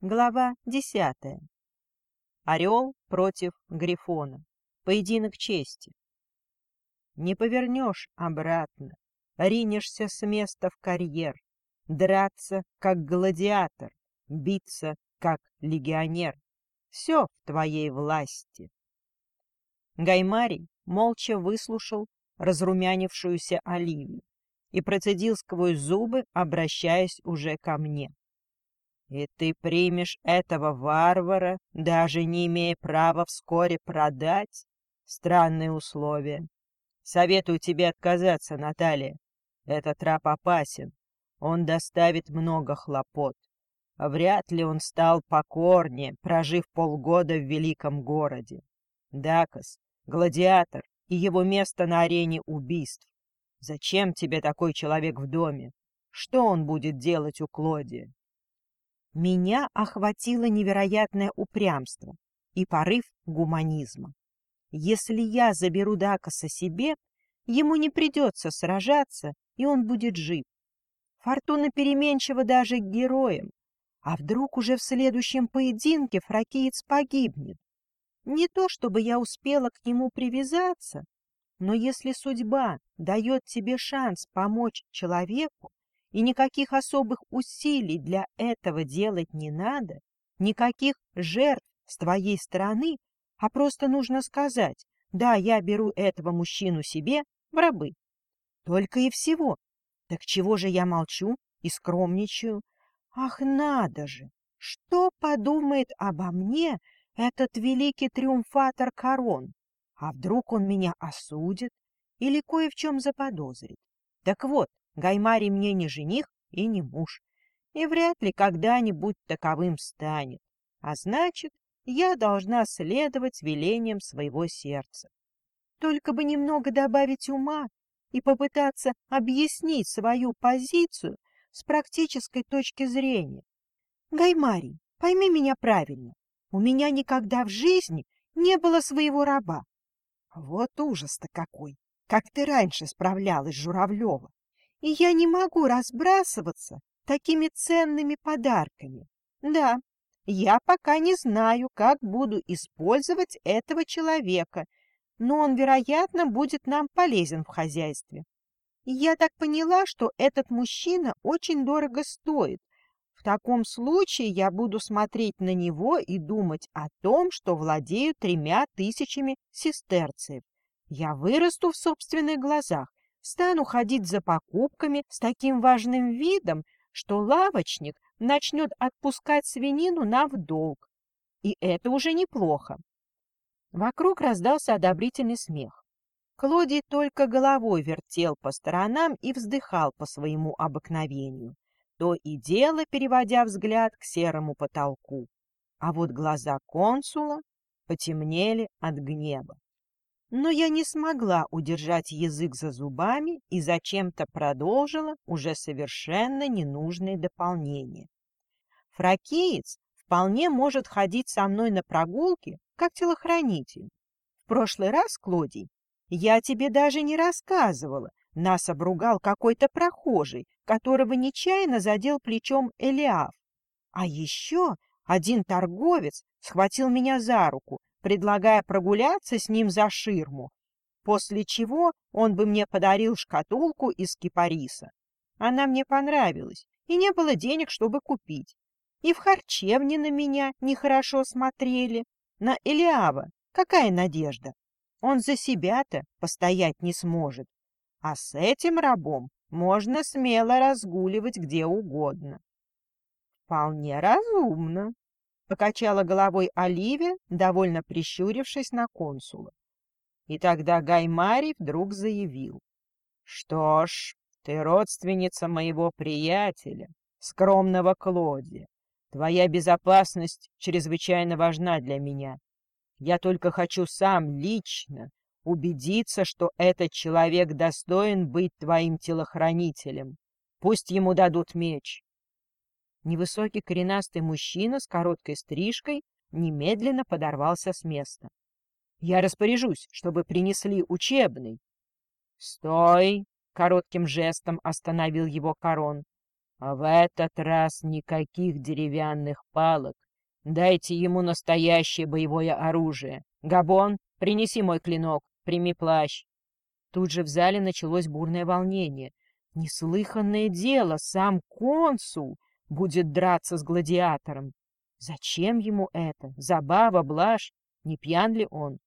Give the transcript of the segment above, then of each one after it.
Глава десятая. Орел против Грифона. Поединок чести. Не повернешь обратно, ринешься с места в карьер, драться, как гладиатор, биться, как легионер. Все в твоей власти. Гаймарий молча выслушал разрумянившуюся Оливию и процедил сквозь зубы, обращаясь уже ко мне. И ты примешь этого варвара, даже не имея права вскоре продать? Странные условия. Советую тебе отказаться, Наталья. Этот раб опасен. Он доставит много хлопот. Вряд ли он стал покорнее, прожив полгода в великом городе. Дакос, гладиатор и его место на арене убийств. Зачем тебе такой человек в доме? Что он будет делать у Клодия? Меня охватило невероятное упрямство и порыв гуманизма. Если я заберу Дакоса себе, ему не придется сражаться, и он будет жив. Фортуна переменчива даже к героям. А вдруг уже в следующем поединке фракиец погибнет? Не то, чтобы я успела к нему привязаться, но если судьба дает тебе шанс помочь человеку, и никаких особых усилий для этого делать не надо, никаких жертв с твоей стороны, а просто нужно сказать, да, я беру этого мужчину себе в рабы. Только и всего. Так чего же я молчу и скромничаю? Ах, надо же! Что подумает обо мне этот великий триумфатор корон? А вдруг он меня осудит или кое в чем заподозрит? Так вот, Гаймари мне не жених и не муж, и вряд ли когда-нибудь таковым станет. А значит, я должна следовать велениям своего сердца. Только бы немного добавить ума и попытаться объяснить свою позицию с практической точки зрения. Гаймарий, пойми меня правильно, у меня никогда в жизни не было своего раба. Вот ужас-то какой! Как ты раньше справлялась, Журавлева! И я не могу разбрасываться такими ценными подарками. Да, я пока не знаю, как буду использовать этого человека, но он, вероятно, будет нам полезен в хозяйстве. Я так поняла, что этот мужчина очень дорого стоит. В таком случае я буду смотреть на него и думать о том, что владею тремя тысячами сестерцев. Я вырасту в собственных глазах, стану ходить за покупками с таким важным видом, что лавочник начнет отпускать свинину нам в долг. И это уже неплохо. Вокруг раздался одобрительный смех. Клодий только головой вертел по сторонам и вздыхал по своему обыкновению, то и дело переводя взгляд к серому потолку. А вот глаза консула потемнели от гнева. Но я не смогла удержать язык за зубами и зачем-то продолжила уже совершенно ненужные дополнения. Фракеец вполне может ходить со мной на прогулки, как телохранитель. В прошлый раз, Клодий, я тебе даже не рассказывала, нас обругал какой-то прохожий, которого нечаянно задел плечом Элиаф. А еще один торговец схватил меня за руку предлагая прогуляться с ним за ширму, после чего он бы мне подарил шкатулку из кипариса. Она мне понравилась, и не было денег, чтобы купить. И в харчевне на меня нехорошо смотрели. На Элиава какая надежда? Он за себя-то постоять не сможет. А с этим рабом можно смело разгуливать где угодно. Вполне разумно, Покачала головой Оливия, довольно прищурившись на консула. И тогда Гаймари вдруг заявил. — Что ж, ты родственница моего приятеля, скромного Клодия. Твоя безопасность чрезвычайно важна для меня. Я только хочу сам лично убедиться, что этот человек достоин быть твоим телохранителем. Пусть ему дадут меч, Невысокий коренастый мужчина с короткой стрижкой немедленно подорвался с места. — Я распоряжусь, чтобы принесли учебный. — Стой! — коротким жестом остановил его корон. А в этот раз никаких деревянных палок. Дайте ему настоящее боевое оружие. Габон, принеси мой клинок, прими плащ. Тут же в зале началось бурное волнение. Неслыханное дело, сам консул будет драться с гладиатором. Зачем ему это? Забава, блажь? Не пьян ли он?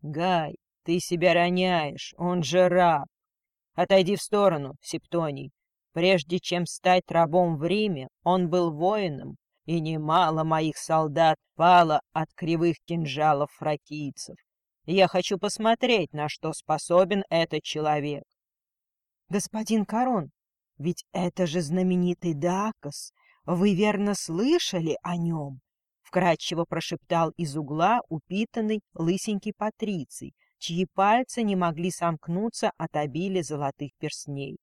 Гай, ты себя роняешь, он же раб. Отойди в сторону, Септоний. Прежде чем стать рабом в Риме, он был воином, и немало моих солдат пало от кривых кинжалов фракийцев. Я хочу посмотреть, на что способен этот человек. Господин Корон, ведь это же знаменитый Дакос. Вы верно слышали о нем? Вкрадчиво прошептал из угла упитанный лысенький патриций, чьи пальцы не могли сомкнуться от обилия золотых перстней.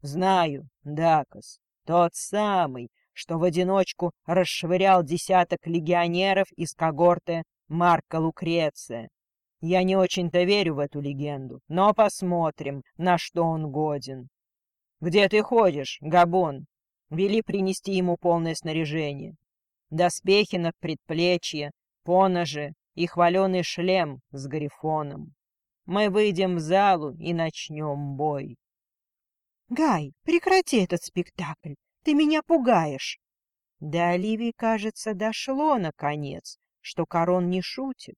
Знаю, Дакос, тот самый, что в одиночку расшвырял десяток легионеров из когорты Марка Лукреция. Я не очень-то верю в эту легенду, но посмотрим, на что он годен. Где ты ходишь, Габон? Вели принести ему полное снаряжение. Доспехи на предплечье, поножи и хваленый шлем с грифоном. Мы выйдем в залу и начнем бой. Гай, прекрати этот спектакль. Ты меня пугаешь. До Оливии, кажется, дошло, наконец, что Корон не шутит.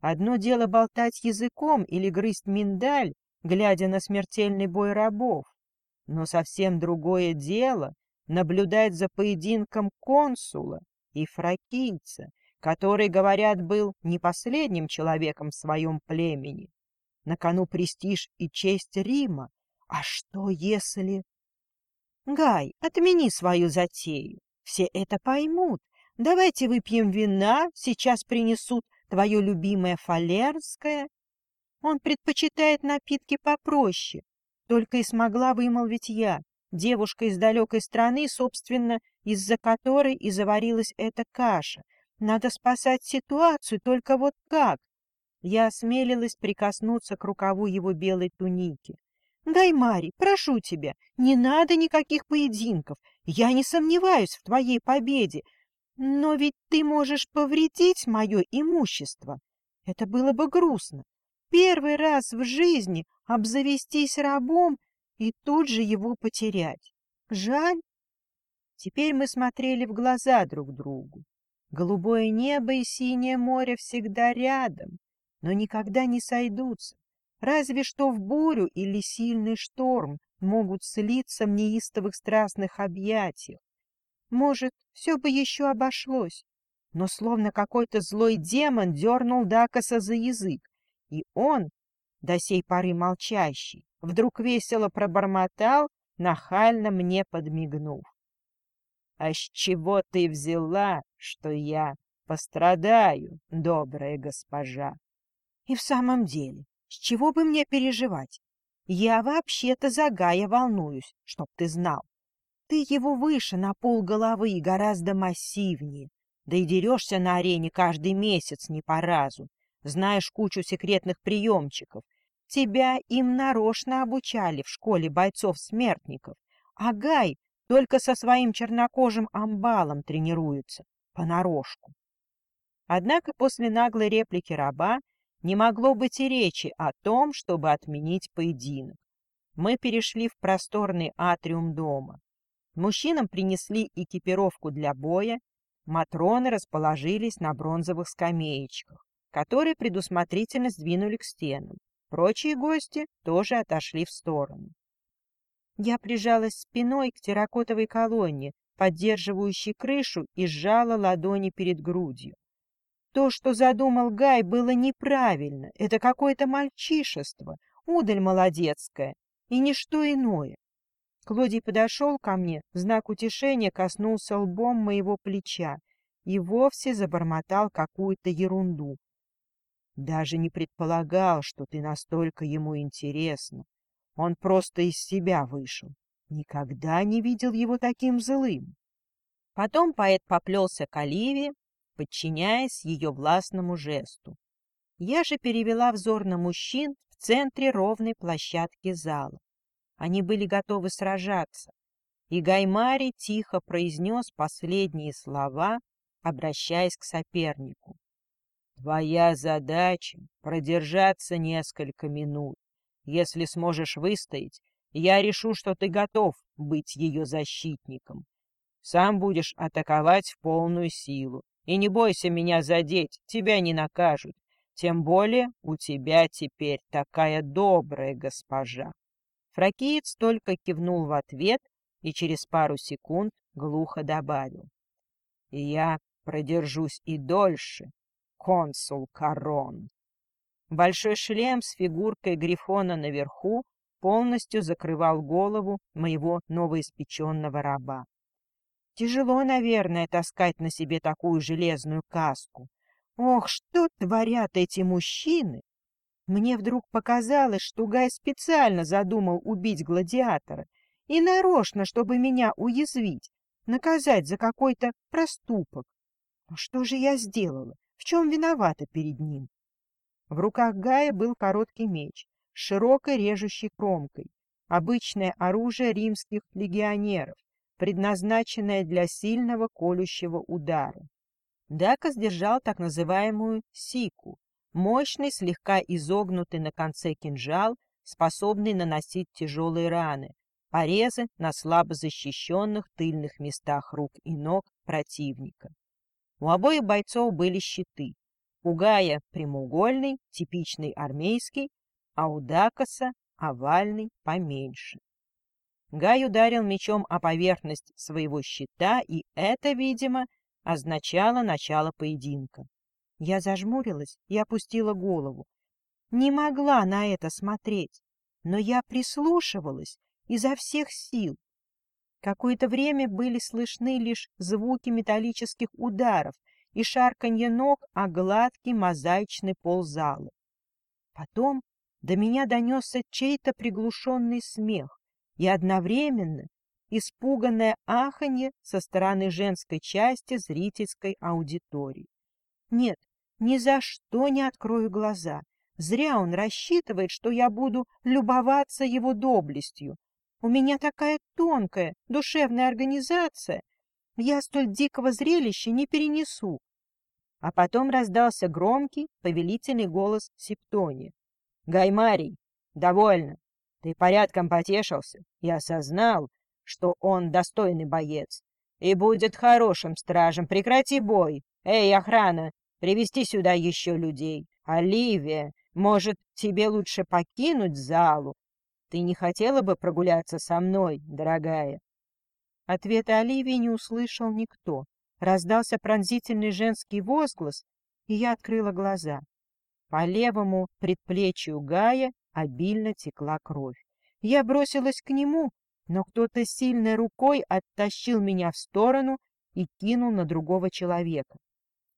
Одно дело болтать языком или грызть миндаль, глядя на смертельный бой рабов, но совсем другое дело наблюдать за поединком консула и фракийца, который, говорят, был не последним человеком в своем племени. На кону престиж и честь Рима, а что если... Гай, отмени свою затею. Все это поймут. Давайте выпьем вина, сейчас принесут твое любимое фалерское. Он предпочитает напитки попроще. Только и смогла вымолвить я, девушка из далекой страны, собственно, из-за которой и заварилась эта каша. Надо спасать ситуацию, только вот как? Я осмелилась прикоснуться к рукаву его белой туники. Гаймари, прошу тебя, не надо никаких поединков. Я не сомневаюсь в твоей победе. Но ведь ты можешь повредить мое имущество. Это было бы грустно. Первый раз в жизни обзавестись рабом и тут же его потерять. Жаль. Теперь мы смотрели в глаза друг другу. Голубое небо и синее море всегда рядом, но никогда не сойдутся. Разве что в бурю или сильный шторм могут слиться в неистовых страстных объятиях. Может, все бы еще обошлось, но словно какой-то злой демон дернул Дакаса за язык, и он, до сей поры молчащий, вдруг весело пробормотал, нахально мне подмигнув. — А с чего ты взяла, что я пострадаю, добрая госпожа? И в самом деле, с чего бы мне переживать? Я вообще-то за Гая волнуюсь, чтоб ты знал. Ты его выше на пол головы и гораздо массивнее. Да и дерешься на арене каждый месяц не по разу. Знаешь кучу секретных приемчиков. Тебя им нарочно обучали в школе бойцов-смертников. А Гай только со своим чернокожим амбалом тренируется, понарошку. Однако после наглой реплики раба не могло быть и речи о том, чтобы отменить поединок. Мы перешли в просторный атриум дома. Мужчинам принесли экипировку для боя, матроны расположились на бронзовых скамеечках, которые предусмотрительно сдвинули к стенам. Прочие гости тоже отошли в сторону. Я прижалась спиной к терракотовой колонне, поддерживающей крышу, и сжала ладони перед грудью. То, что задумал Гай, было неправильно. Это какое-то мальчишество, удаль молодецкая и ничто иное. Клодий подошел ко мне, в знак утешения коснулся лбом моего плеча и вовсе забормотал какую-то ерунду. Даже не предполагал, что ты настолько ему интересна. Он просто из себя вышел. Никогда не видел его таким злым. Потом поэт поплелся к Оливии, подчиняясь ее властному жесту. Я же перевела взор на мужчин в центре ровной площадки зала. Они были готовы сражаться. и Гаймари тихо произнес последние слова, обращаясь к сопернику. «Твоя задача — продержаться несколько минут. Если сможешь выстоять, я решу, что ты готов быть ее защитником. Сам будешь атаковать в полную силу. И не бойся меня задеть, тебя не накажут. Тем более у тебя теперь такая добрая госпожа. Фракиец только кивнул в ответ и через пару секунд глухо добавил. Я продержусь и дольше, консул Корон. Большой шлем с фигуркой Грифона наверху полностью закрывал голову моего новоиспеченного раба. Тяжело, наверное, таскать на себе такую железную каску. Ох, что творят эти мужчины! Мне вдруг показалось, что Гай специально задумал убить гладиатора и нарочно, чтобы меня уязвить, наказать за какой-то проступок. Но что же я сделала? В чем виновата перед ним? В руках Гая был короткий меч с широкой режущей кромкой, обычное оружие римских легионеров, предназначенное для сильного колющего удара. Дакас держал так называемую сику, мощный, слегка изогнутый на конце кинжал, способный наносить тяжелые раны, порезы на слабо защищенных тыльных местах рук и ног противника. У обоих бойцов были щиты. У Гая прямоугольный, типичный армейский, а у Дакаса овальный поменьше. Гай ударил мечом о поверхность своего щита, и это, видимо, означало начало поединка. Я зажмурилась и опустила голову. Не могла на это смотреть, но я прислушивалась изо всех сил. Какое-то время были слышны лишь звуки металлических ударов и шарканье ног о гладкий мозаичный пол зала. Потом до меня донесся чей-то приглушенный смех, и одновременно испуганное аханье со стороны женской части зрительской аудитории. Нет, ни за что не открою глаза. Зря он рассчитывает, что я буду любоваться его доблестью. У меня такая тонкая душевная организация. Я столь дикого зрелища не перенесу. А потом раздался громкий, повелительный голос Септони. — Гаймарий, довольно. Ты порядком потешился и осознал, что он достойный боец и будет хорошим стражем. Прекрати бой. Эй, охрана, привести сюда еще людей. Оливия, может, тебе лучше покинуть залу? Ты не хотела бы прогуляться со мной, дорогая? Ответа Оливии не услышал никто. Раздался пронзительный женский возглас, и я открыла глаза. По левому предплечью Гая обильно текла кровь. Я бросилась к нему, но кто-то сильной рукой оттащил меня в сторону и кинул на другого человека.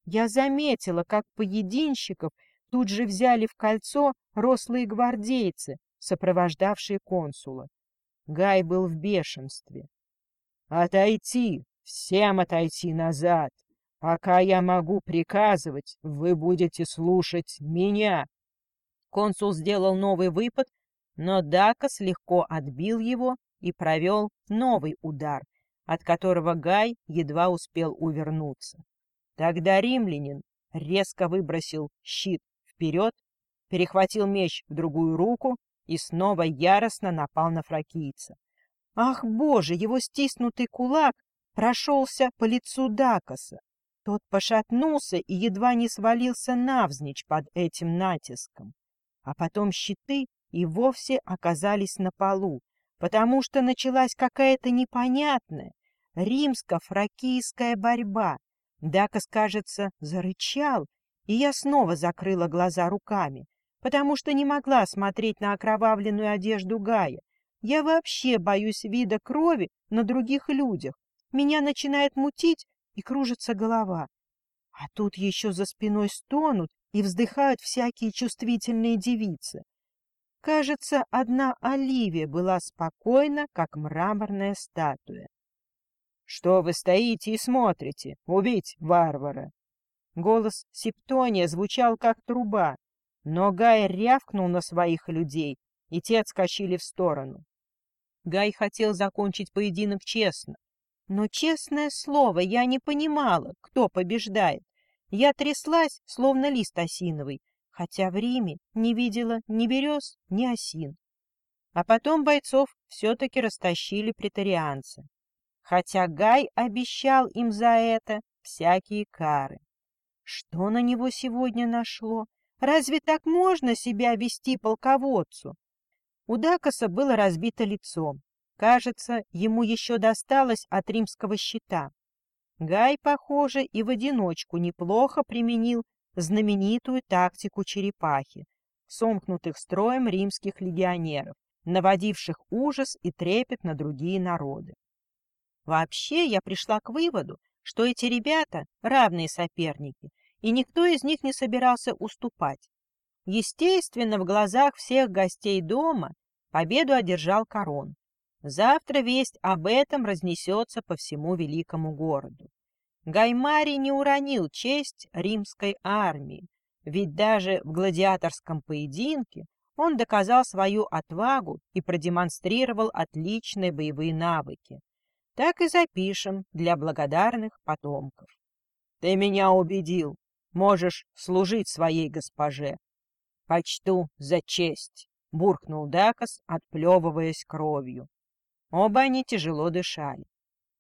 Я заметила, как поединщиков тут же взяли в кольцо рослые гвардейцы, сопровождавшие консула. Гай был в бешенстве. «Отойти! Всем отойти назад! Пока я могу приказывать, вы будете слушать меня!» Консул сделал новый выпад, но Дакас легко отбил его и провел новый удар, от которого Гай едва успел увернуться. Тогда римлянин резко выбросил щит вперед, перехватил меч в другую руку и снова яростно напал на фракийца. Ах, боже, его стиснутый кулак прошелся по лицу Дакаса. Тот пошатнулся и едва не свалился навзничь под этим натиском. А потом щиты и вовсе оказались на полу, потому что началась какая-то непонятная римско-фракийская борьба. Дакас, кажется, зарычал, и я снова закрыла глаза руками, потому что не могла смотреть на окровавленную одежду Гая. Я вообще боюсь вида крови на других людях. Меня начинает мутить и кружится голова. А тут еще за спиной стонут и вздыхают всякие чувствительные девицы. Кажется, одна Оливия была спокойна, как мраморная статуя. — Что вы стоите и смотрите? Убить варвара! Голос Септония звучал, как труба, но Гай рявкнул на своих людей, и те отскочили в сторону. Гай хотел закончить поединок честно. Но, честное слово, я не понимала, кто побеждает. Я тряслась, словно лист осиновый, хотя в Риме не видела ни берез, ни осин. А потом бойцов все-таки растащили претарианцы. Хотя Гай обещал им за это всякие кары. Что на него сегодня нашло? Разве так можно себя вести полководцу? У Дакоса было разбито лицо. Кажется, ему еще досталось от римского щита. Гай, похоже, и в одиночку неплохо применил знаменитую тактику черепахи, сомкнутых строем римских легионеров, наводивших ужас и трепет на другие народы. Вообще, я пришла к выводу, что эти ребята равные соперники, и никто из них не собирался уступать. Естественно, в глазах всех гостей дома победу одержал Корон. Завтра весть об этом разнесется по всему великому городу. Гаймари не уронил честь римской армии, ведь даже в гладиаторском поединке он доказал свою отвагу и продемонстрировал отличные боевые навыки. Так и запишем для благодарных потомков. Ты меня убедил. Можешь служить своей госпоже. Почту за честь, буркнул Дакас, отплевываясь кровью. Оба они тяжело дышали.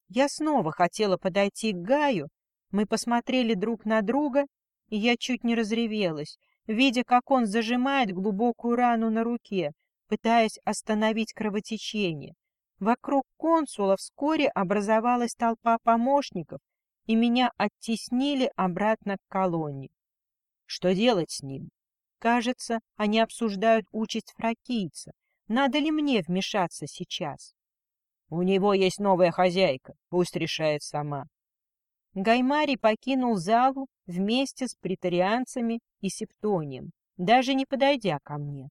Я снова хотела подойти к Гаю. Мы посмотрели друг на друга, и я чуть не разревелась, видя, как он зажимает глубокую рану на руке, пытаясь остановить кровотечение. Вокруг консула вскоре образовалась толпа помощников, и меня оттеснили обратно к колонне. Что делать с ним? Кажется, они обсуждают участь фракийца. Надо ли мне вмешаться сейчас? У него есть новая хозяйка, пусть решает сама. Гаймари покинул залу вместе с претарианцами и септонием, даже не подойдя ко мне.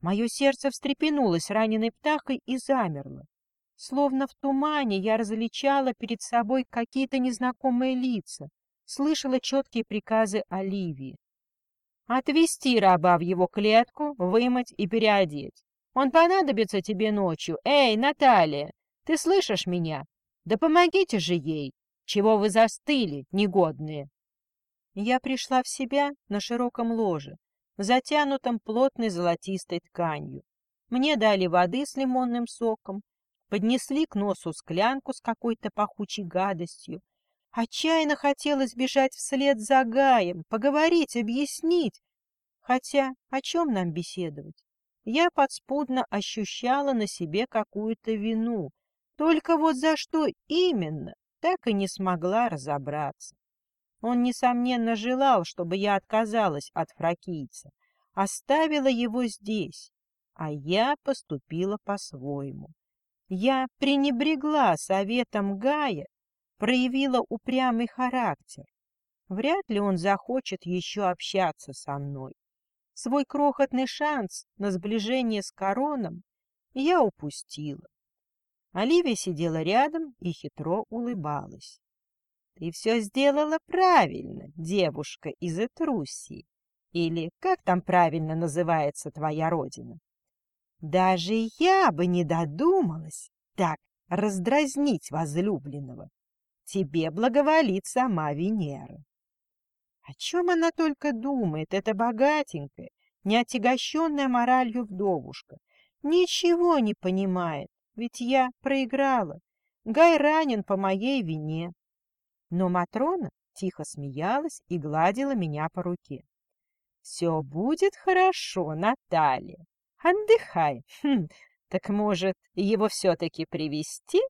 Мое сердце встрепенулось раненой птахой и замерло. Словно в тумане я различала перед собой какие-то незнакомые лица, слышала четкие приказы Оливии. Отвести раба в его клетку, вымыть и переодеть. Он понадобится тебе ночью. Эй, Наталья, ты слышишь меня? Да помогите же ей! Чего вы застыли, негодные? Я пришла в себя на широком ложе, затянутом плотной золотистой тканью. Мне дали воды с лимонным соком, поднесли к носу склянку с какой-то пахучей гадостью. Отчаянно хотелось бежать вслед за Гаем, поговорить, объяснить. Хотя о чем нам беседовать? Я подспудно ощущала на себе какую-то вину, только вот за что именно, так и не смогла разобраться. Он, несомненно, желал, чтобы я отказалась от фракийца, оставила его здесь, а я поступила по-своему. Я пренебрегла советом Гая, проявила упрямый характер. Вряд ли он захочет еще общаться со мной. Свой крохотный шанс на сближение с короном я упустила. Оливия сидела рядом и хитро улыбалась. — Ты все сделала правильно, девушка из Этрусии. Или как там правильно называется твоя родина? Даже я бы не додумалась так раздразнить возлюбленного. Тебе благоволит сама Венера. О чем она только думает, эта богатенькая, неотягощенная моралью вдовушка? Ничего не понимает. Ведь я проиграла. Гай ранен по моей вине. Но Матрона тихо смеялась и гладила меня по руке. «Все будет хорошо, Наталья. Отдыхай. Хм, так, может, его все-таки привести?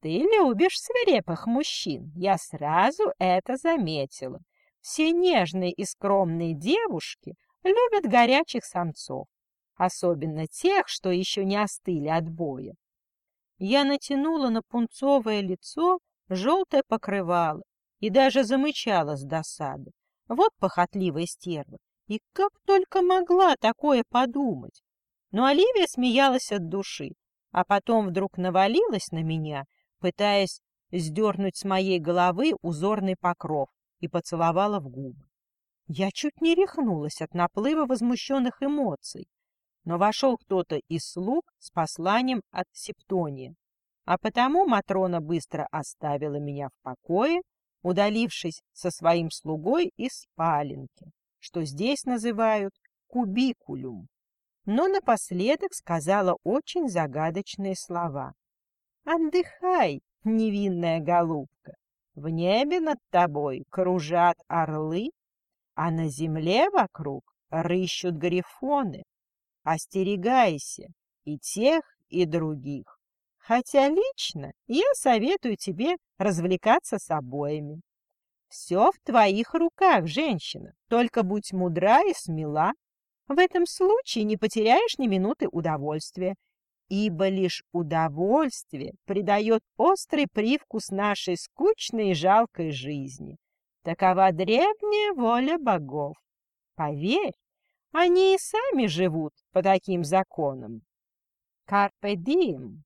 Ты любишь свирепых мужчин, я сразу это заметила. Все нежные и скромные девушки любят горячих самцов, особенно тех, что еще не остыли от боя. Я натянула на пунцовое лицо желтое покрывало и даже замычала с досады. Вот похотливая стерва. И как только могла такое подумать? Но Оливия смеялась от души, а потом вдруг навалилась на меня, пытаясь сдернуть с моей головы узорный покров и поцеловала в губы. Я чуть не рехнулась от наплыва возмущенных эмоций. но вошел кто-то из слуг с посланием от Септонии, а потому Матрона быстро оставила меня в покое, удалившись со своим слугой из спаленки, что здесь называют кубикулюм. Но напоследок сказала очень загадочные слова. «Отдыхай, невинная голубка, в небе над тобой кружат орлы, а на земле вокруг рыщут грифоны. Остерегайся и тех, и других. Хотя лично я советую тебе развлекаться с обоими. Все в твоих руках, женщина, только будь мудра и смела. В этом случае не потеряешь ни минуты удовольствия, ибо лишь удовольствие придает острый привкус нашей скучной и жалкой жизни. Такова древняя воля богов. Поверь, они и сами живут по таким законам. Carpe diem.